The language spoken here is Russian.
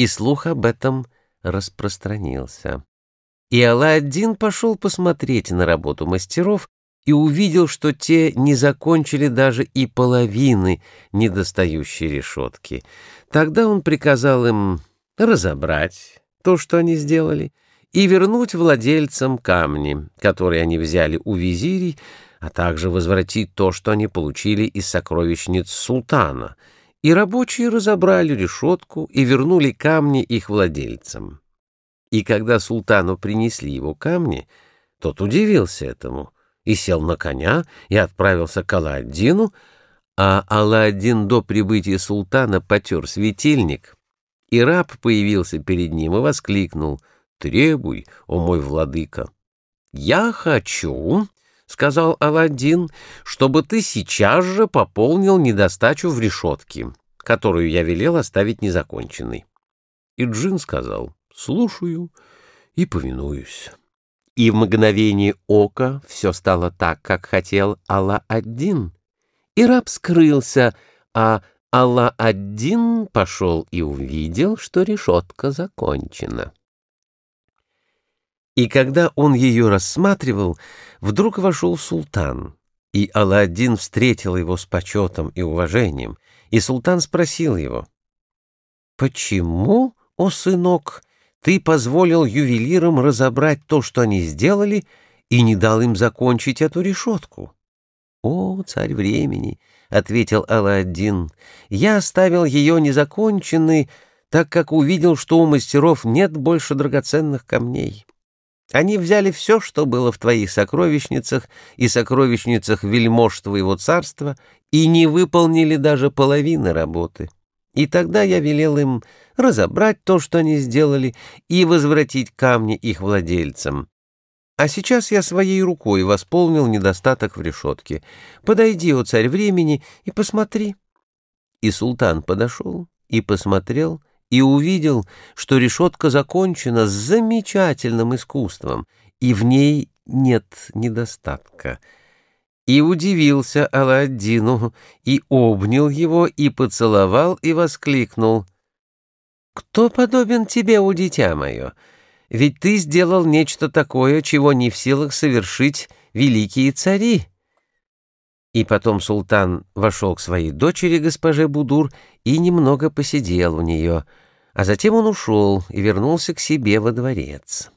и слух об этом распространился. И Алладин пошел посмотреть на работу мастеров и увидел, что те не закончили даже и половины недостающей решетки. Тогда он приказал им разобрать то, что они сделали, и вернуть владельцам камни, которые они взяли у визирей, а также возвратить то, что они получили из сокровищниц султана. И рабочие разобрали решетку и вернули камни их владельцам. И когда султану принесли его камни, тот удивился этому и сел на коня и отправился к Алладдину, а Алладдин до прибытия султана потер светильник, и раб появился перед ним и воскликнул «Требуй, о мой владыка!» «Я хочу, — сказал Алладдин, — чтобы ты сейчас же пополнил недостачу в решетке, которую я велел оставить незаконченной». И Джин сказал «Слушаю и повинуюсь». И в мгновение ока все стало так, как хотел Алла-Аддин. И раб скрылся, а Алла-Аддин пошел и увидел, что решетка закончена. И когда он ее рассматривал, вдруг вошел султан, и Алладин встретил его с почетом и уважением, и султан спросил его, «Почему, о сынок, ты позволил ювелирам разобрать то, что они сделали, и не дал им закончить эту решетку?» «О, царь времени!» — ответил Алладин, «я оставил ее незаконченной, так как увидел, что у мастеров нет больше драгоценных камней». Они взяли все, что было в твоих сокровищницах и сокровищницах вельмож твоего царства, и не выполнили даже половины работы. И тогда я велел им разобрать то, что они сделали, и возвратить камни их владельцам. А сейчас я своей рукой восполнил недостаток в решетке. Подойди, о царь времени, и посмотри. И султан подошел и посмотрел, и увидел, что решетка закончена с замечательным искусством, и в ней нет недостатка. И удивился Аладдину, и обнял его, и поцеловал, и воскликнул. «Кто подобен тебе, у дитя мое? Ведь ты сделал нечто такое, чего не в силах совершить великие цари». И потом султан вошел к своей дочери, госпоже Будур, и немного посидел у нее, а затем он ушел и вернулся к себе во дворец.